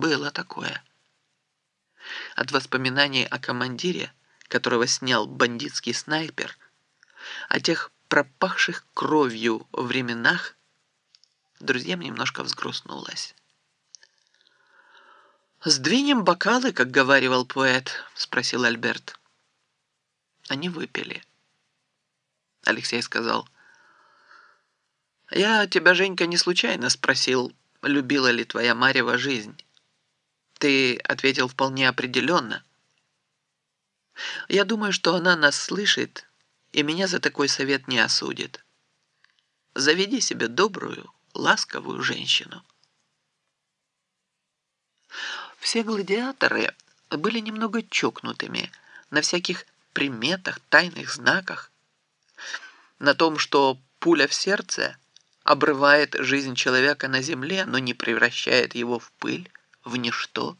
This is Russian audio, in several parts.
Было такое. От воспоминаний о командире, которого снял бандитский снайпер, о тех пропахших кровью временах, друзьям немножко взгрустнулось. «Сдвинем бокалы, как говаривал поэт», — спросил Альберт. Они выпили. Алексей сказал, «Я тебя, Женька, не случайно спросил, любила ли твоя Марева жизнь. Ты ответил вполне определенно. Я думаю, что она нас слышит и меня за такой совет не осудит. Заведи себе добрую, ласковую женщину». Все гладиаторы были немного чокнутыми на всяких приметах, тайных знаках, на том, что пуля в сердце обрывает жизнь человека на земле, но не превращает его в пыль, в ничто.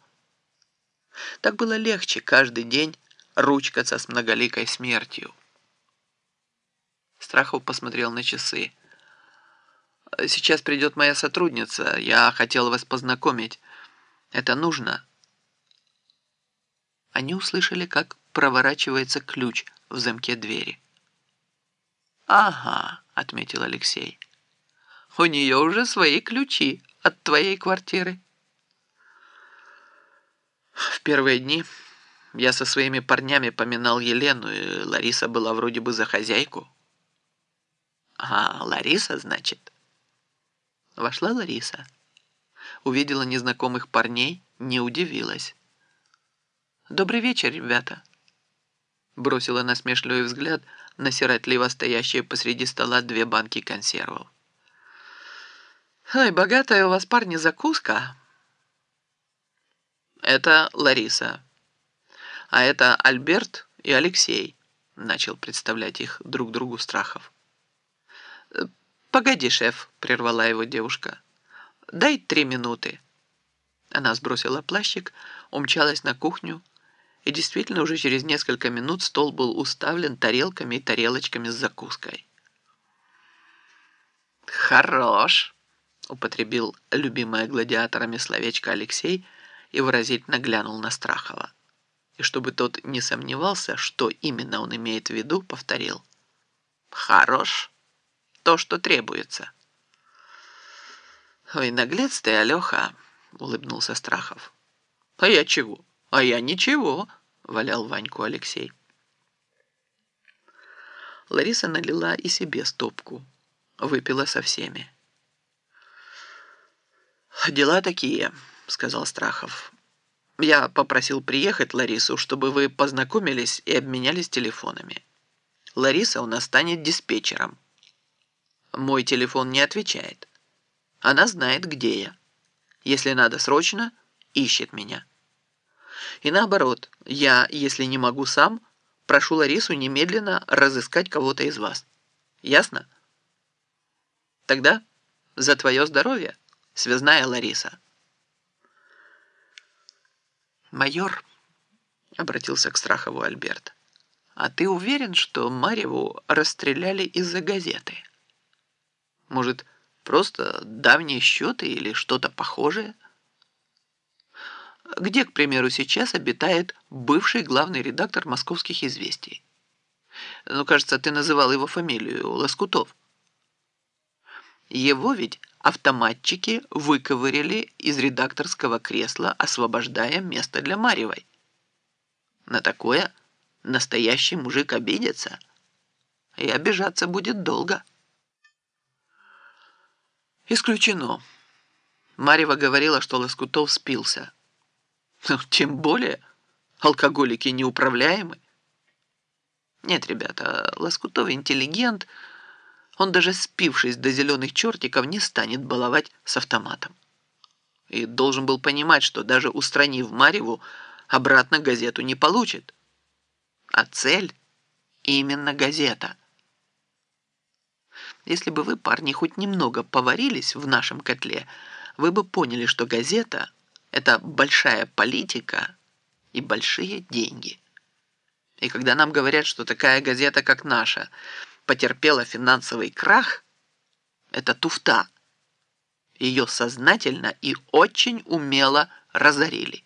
Так было легче каждый день ручкаться с многоликой смертью. Страхов посмотрел на часы. «Сейчас придет моя сотрудница. Я хотел вас познакомить. Это нужно». Они услышали, как проворачивается ключ в замке двери. «Ага», — отметил Алексей. «У нее уже свои ключи от твоей квартиры». В первые дни я со своими парнями поминал Елену, и Лариса была вроде бы за хозяйку. «А, Лариса, значит?» Вошла Лариса. Увидела незнакомых парней, не удивилась. «Добрый вечер, ребята!» Бросила насмешливый взгляд на сиротливо стоящие посреди стола две банки консервов. «Ой, богатая у вас, парни, закуска!» «Это Лариса, а это Альберт и Алексей», начал представлять их друг другу Страхов. «Погоди, шеф», — прервала его девушка. «Дай три минуты». Она сбросила плащик, умчалась на кухню, и действительно, уже через несколько минут стол был уставлен тарелками и тарелочками с закуской. «Хорош!» — употребил любимое гладиаторами словечко Алексей и выразительно глянул на Страхова. И чтобы тот не сомневался, что именно он имеет в виду, повторил. «Хорош! То, что требуется!» «Ой, наглец ты, Алеха!» — улыбнулся Страхов. «А я чего?» «А я ничего», — валял Ваньку Алексей. Лариса налила и себе стопку, выпила со всеми. «Дела такие», — сказал Страхов. «Я попросил приехать Ларису, чтобы вы познакомились и обменялись телефонами. Лариса у нас станет диспетчером. Мой телефон не отвечает. Она знает, где я. Если надо срочно, ищет меня». И наоборот, я, если не могу сам, прошу Ларису немедленно разыскать кого-то из вас. Ясно? Тогда за твое здоровье, связная Лариса. Майор, обратился к Страхову Альберт, а ты уверен, что Марьеву расстреляли из-за газеты? Может, просто давние счеты или что-то похожее? где, к примеру, сейчас обитает бывший главный редактор «Московских известий». Ну, кажется, ты называл его фамилию Лоскутов. Его ведь автоматчики выковырили из редакторского кресла, освобождая место для Марьевой. На такое настоящий мужик обидится, и обижаться будет долго. Исключено. Марьева говорила, что Лоскутов спился – ну, тем более алкоголики неуправляемы. Нет, ребята, Лоскутов интеллигент, он даже спившись до зеленых чертиков не станет баловать с автоматом. И должен был понимать, что даже устранив Марьеву, обратно газету не получит. А цель именно газета. Если бы вы, парни, хоть немного поварились в нашем котле, вы бы поняли, что газета — это большая политика и большие деньги. И когда нам говорят, что такая газета, как наша, потерпела финансовый крах, это туфта. Ее сознательно и очень умело разорили.